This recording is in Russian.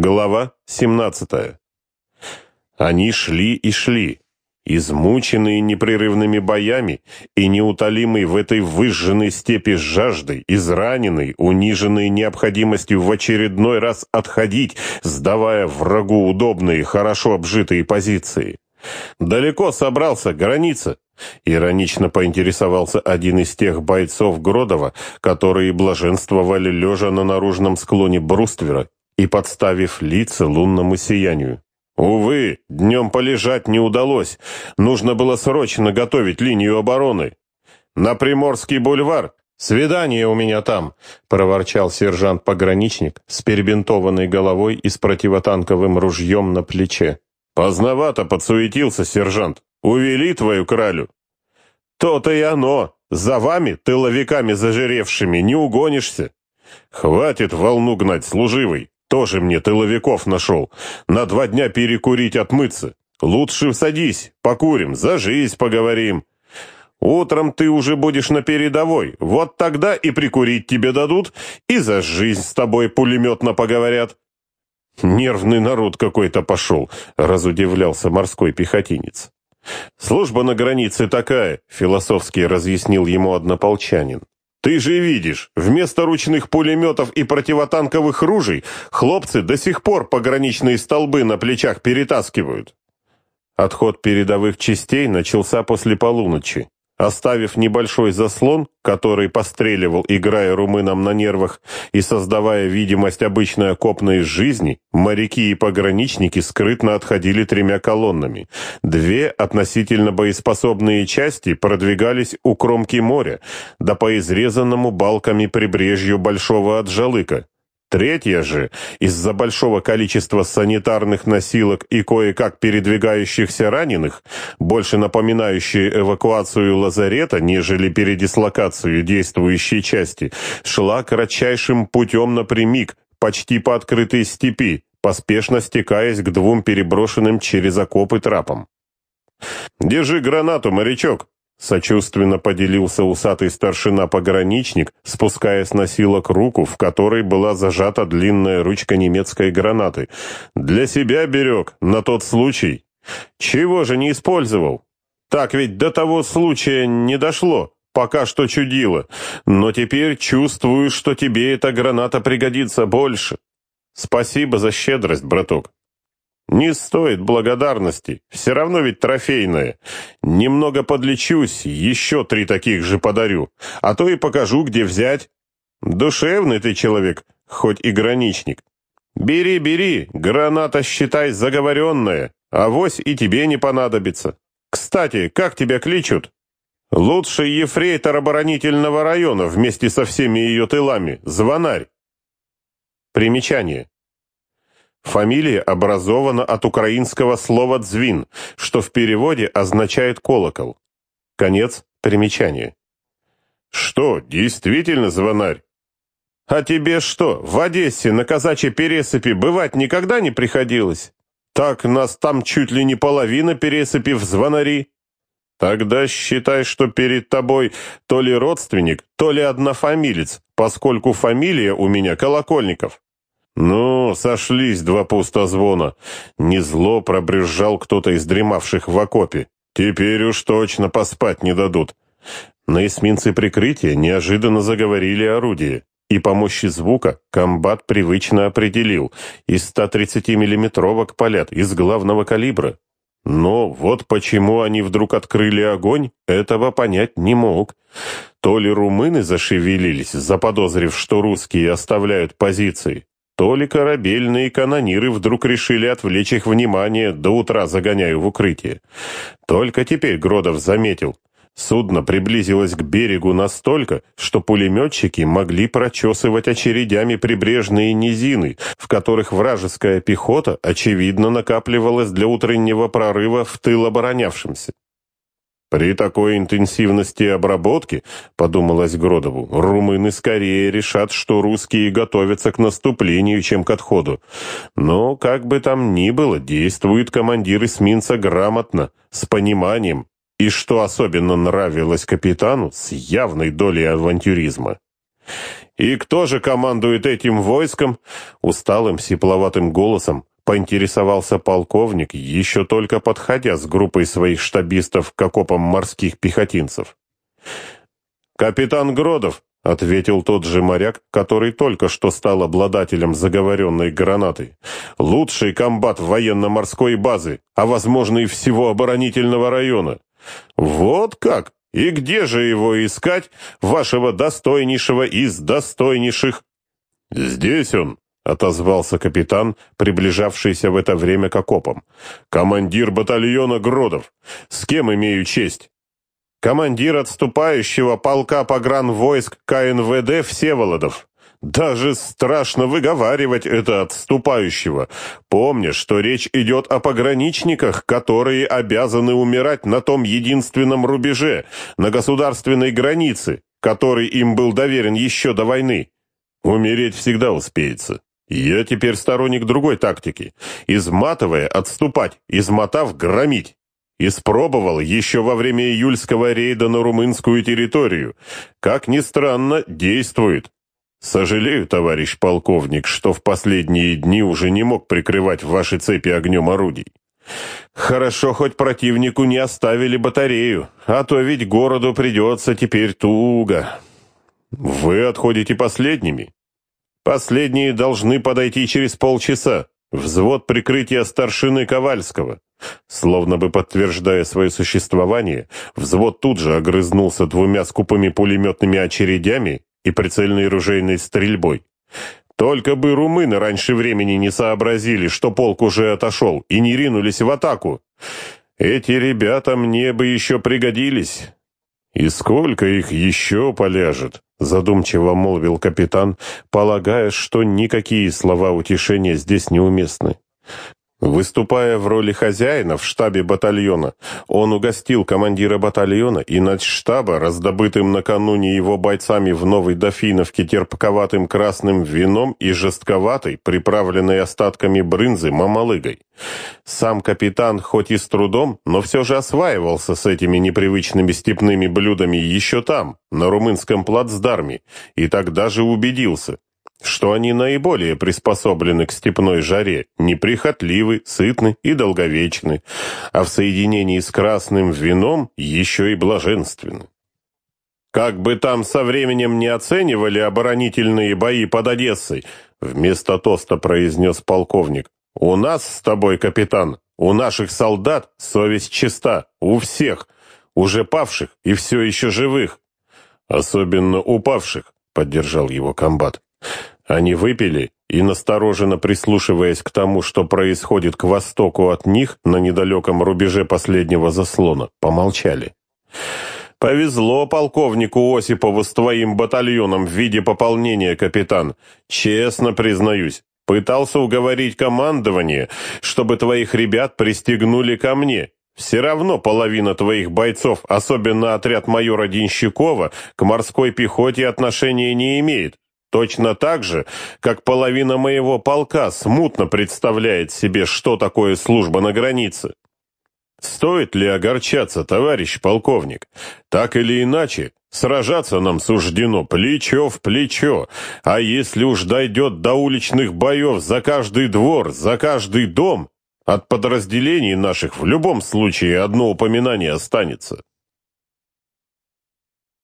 Глава 17. Они шли и шли, измученные непрерывными боями и неутолимые в этой выжженной степи жаждой, израненные, униженные необходимостью в очередной раз отходить, сдавая врагу удобные, хорошо обжитые позиции. «Далеко собрался, граница?» — иронично поинтересовался один из тех бойцов Гродова, которые блаженствовали лежа на наружном склоне бруствера и подставив лица лунному сиянию. Увы, днем полежать не удалось. Нужно было срочно готовить линию обороны. На Приморский бульвар «Свидание у меня там», — проворчал сержант-пограничник с перебинтованной головой и с противотанковым ружьем на плече. «Поздновато подсуетился, сержант. Увели твою кралю». «То-то и оно. За вами, тыловиками зажиревшими, не угонишься. Хватит волну гнать, служивый. Тоже мне тыловиков нашел. На два дня перекурить, отмыться. Лучше садись, покурим, за жизнь поговорим. Утром ты уже будешь на передовой. Вот тогда и прикурить тебе дадут, и за жизнь с тобой пулеметно поговорят. Нервный народ какой-то пошел, разудивлялся морской пехотинец. Служба на границе такая, философски разъяснил ему однополчанин. Ты же видишь, вместо ручных пулеметов и противотанковых ружей хлопцы до сих пор пограничные столбы на плечах перетаскивают. Отход передовых частей начался после полуночи. Оставив небольшой заслон, который постреливал, играя румынам на нервах и создавая видимость обычной окопной жизни, моряки и пограничники скрытно отходили тремя колоннами. Две относительно боеспособные части продвигались у кромки моря, да по изрезанному балками прибрежью Большого Аджалыка. Третья же, из-за большого количества санитарных носилок и кое-как передвигающихся раненых, больше напоминающая эвакуацию лазарета, нежели передислокацию действующей части, шла кратчайшим путем напрямик, почти по открытой степи, поспешно стекаясь к двум переброшенным через окопы трапам. «Держи гранату, морячок!» Сочувственно поделился усатый старшина-пограничник, спуская с носилок руку, в которой была зажата длинная ручка немецкой гранаты. «Для себя берег, на тот случай. Чего же не использовал? Так ведь до того случая не дошло, пока что чудило. Но теперь чувствую, что тебе эта граната пригодится больше. Спасибо за щедрость, браток». «Не стоит благодарности, все равно ведь трофейное. Немного подлечусь, еще три таких же подарю, а то и покажу, где взять. Душевный ты человек, хоть и граничник. Бери, бери, граната, считай, заговоренная, авось и тебе не понадобится. Кстати, как тебя кличут?» «Лучший ефрейтор оборонительного района вместе со всеми ее тылами, звонарь». Примечание. Фамилия образована от украинского слова «дзвин», что в переводе означает «колокол». Конец примечания. «Что, действительно звонарь?» «А тебе что, в Одессе на казачьей пересыпи бывать никогда не приходилось? Так нас там чуть ли не половина пересыпи в звонари. Тогда считай, что перед тобой то ли родственник, то ли однофамилец, поскольку фамилия у меня Колокольников». «Ну, сошлись два пустозвона!» Не зло пробрюзжал кто-то из дремавших в окопе. «Теперь уж точно поспать не дадут!» На эсминце прикрытия неожиданно заговорили орудия, и по мощи звука комбат привычно определил из 130-миллиметровок палят из главного калибра. Но вот почему они вдруг открыли огонь, этого понять не мог. То ли румыны зашевелились, заподозрив, что русские оставляют позиции, то ли корабельные канониры вдруг решили отвлечь их внимание, до утра загоняя в укрытие. Только теперь Гродов заметил. Судно приблизилось к берегу настолько, что пулеметчики могли прочесывать очередями прибрежные низины, в которых вражеская пехота, очевидно, накапливалась для утреннего прорыва в тыл оборонявшимся. При такой интенсивности обработки, подумалось Гродову, румыны скорее решат, что русские готовятся к наступлению, чем к отходу. Но, как бы там ни было, действует командир эсминца грамотно, с пониманием, и, что особенно нравилось капитану, с явной долей авантюризма. И кто же командует этим войском? Усталым, сипловатым голосом поинтересовался полковник, еще только подходя с группой своих штабистов к окопам морских пехотинцев. «Капитан Гродов», — ответил тот же моряк, который только что стал обладателем заговоренной гранаты. «Лучший комбат военно-морской базы, а, возможно, и всего оборонительного района». «Вот как? И где же его искать, вашего достойнейшего из достойнейших?» «Здесь он», — отозвался капитан, приближавшийся в это время к окопам. «Командир батальона Гродов. С кем имею честь?» командир отступающего полка погранвойск КНВД Всеволодов. Даже страшно выговаривать это отступающего, помня, что речь идет о пограничниках, которые обязаны умирать на том единственном рубеже, на государственной границе, который им был доверен еще до войны. Умереть всегда успеется. Я теперь сторонник другой тактики. Изматывая, отступать, измотав, громить. Испробовал еще во время июльского рейда на румынскую территорию. Как ни странно, действует. Сожалею, товарищ полковник, что в последние дни уже не мог прикрывать ваши цепи огнем орудий. Хорошо, хоть противнику не оставили батарею, а то ведь городу придется теперь туго. Вы отходите последними. Последние должны подойти через полчаса. Взвод прикрытия старшины Ковальского. Словно бы подтверждая свое существование, взвод тут же огрызнулся двумя скупыми пулеметными очередями и прицельной ружейной стрельбой. Только бы румыны раньше времени не сообразили, что полк уже отошел, и не ринулись в атаку. Эти ребята мне бы еще пригодились. И сколько их еще поляжет? Задумчиво молвил капитан, полагая, что никакие слова утешения здесь неуместны. Выступая в роли хозяина в штабе батальона, он угостил командира батальона и штаба, раздобытым накануне его бойцами в Новой Дофиновке терпковатым красным вином и жестковатой, приправленной остатками брынзы, мамалыгой. Сам капитан, хоть и с трудом, но все же осваивался с этими непривычными степными блюдами еще там, на румынском плацдарме, и тогда же убедился, что они наиболее приспособлены к степной жаре, неприхотливы, сытны и долговечны, а в соединении с красным вином еще и блаженственны. Как бы там со временем не оценивали оборонительные бои под Одессой, вместо тоста произнес полковник, у нас с тобой, капитан, у наших солдат совесть чиста, у всех, уже павших и все еще живых. Особенно упавших, поддержал его комбат. Они выпили и, настороженно прислушиваясь к тому, что происходит к востоку от них, на недалеком рубеже последнего заслона, помолчали. «Повезло полковнику Осипову с твоим батальоном в виде пополнения, капитан. Честно признаюсь, пытался уговорить командование, чтобы твоих ребят пристегнули ко мне. Все равно половина твоих бойцов, особенно отряд майора Денщикова, к морской пехоте отношения не имеет. Точно так же, как половина моего полка смутно представляет себе, что такое служба на границе. Стоит ли огорчаться, товарищ полковник? Так или иначе, сражаться нам суждено плечо в плечо, а если уж дойдет до уличных боев за каждый двор, за каждый дом, от подразделений наших в любом случае одно упоминание останется.